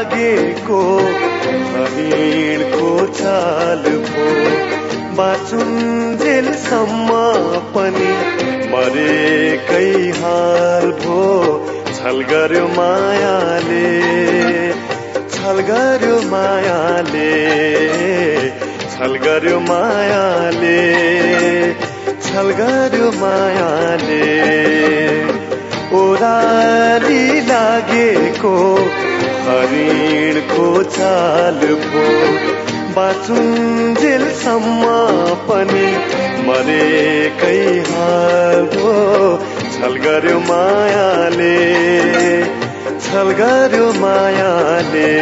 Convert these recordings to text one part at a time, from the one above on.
लागेको हरिणको चाल भो बाँचुन्जेलसम्म पनि मरेकै हाल भो। छल गर्यो मायाले छल गर्यो मायाले छल गर्यो मायाले छल गर्यो मायाले। ओराली लागेको हरिणको चाल भो बाँचुन्जेलसम्म पनि मरेकै हाल भो छल गर्यो मायाले छल मायाले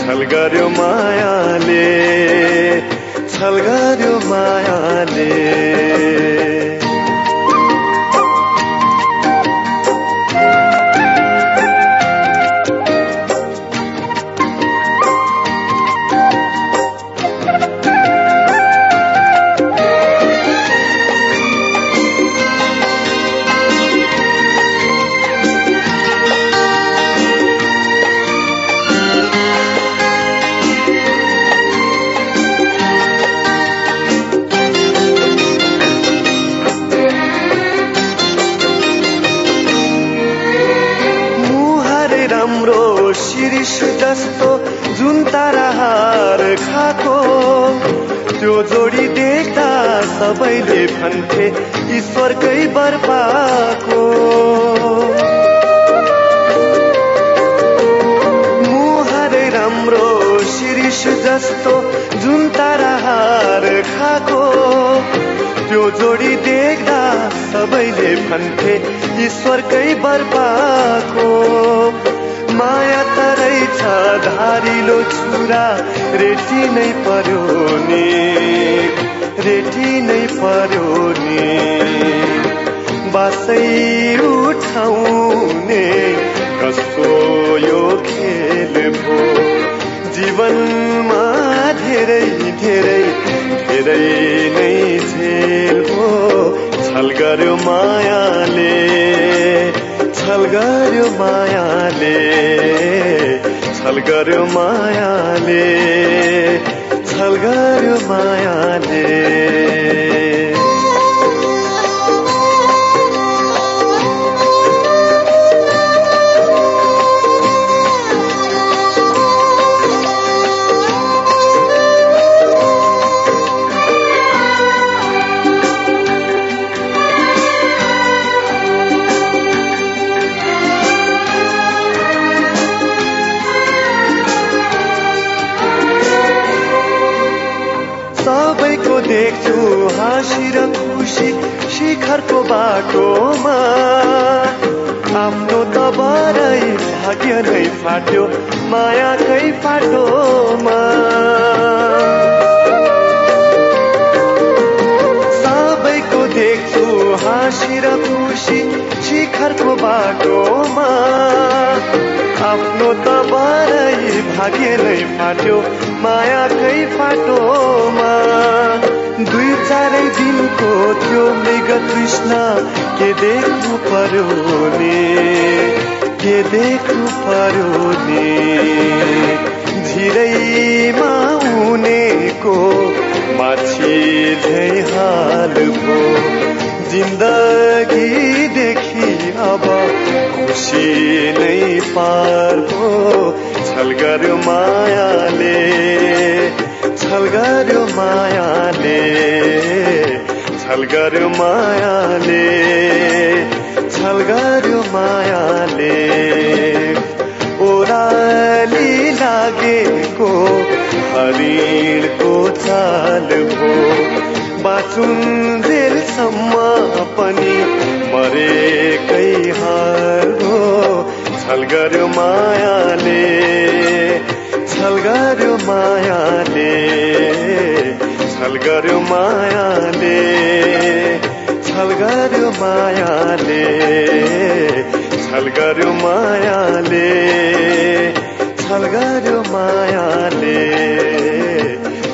छल गर्यो मायाले। जस्तो जुन ताराहार खाको त्यो जोडी देख्दा सबैले भन्थे ईश्वरकै बर पाको मुहारै राम्रो शिरिष जस्तो जुन ताराहार खाको त्यो जोडी देख्दा सबैले भन्थे ईश्वरकै बर पाको माया तरै छ धारिलो छुरा रेटी नै पर्यो नि। रेटी नै पर्यो नि। बासै उठाउने कस्तो यो खेल भो जीवनमा धेरै धेरै धेरै नै झेल भो छल गर्यो मायाले छल गर्यो मायाले छल गर्यो मायाले छल गर्यो मायाले। शिखरको बाटोमा आफ्नो त बरै भाग्य नै फाट्यो मायाकै फाटोमा सबैको देख्छु हाँसी र खुसी शिखरको बाटोमा आफ्नो त बरै भाग्य नै फाट्यो मायाकै फाटोमा कृष्ण के देख्नु पर्यो नि के देख्नु पर्यो नि झिरैमा उनेको माछी झै हाल भो देखि अब खुसी नै पार भो छल गर्यो मायाले छल गर्यो मायाले। छल गर्यो मायाले छल गर्यो मायाले ओराली लागेको हरिणको चाल भो जेलसम्म पनि मरेकै हार हो। छल गर्यो मायाले छल गर्यो मायाले छल गर्यो मायाले छल गर्यो मायाले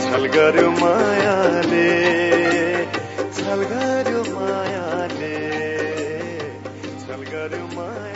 छल गर्यो मायाले छल गर्यो मायाले छल गर्यो माया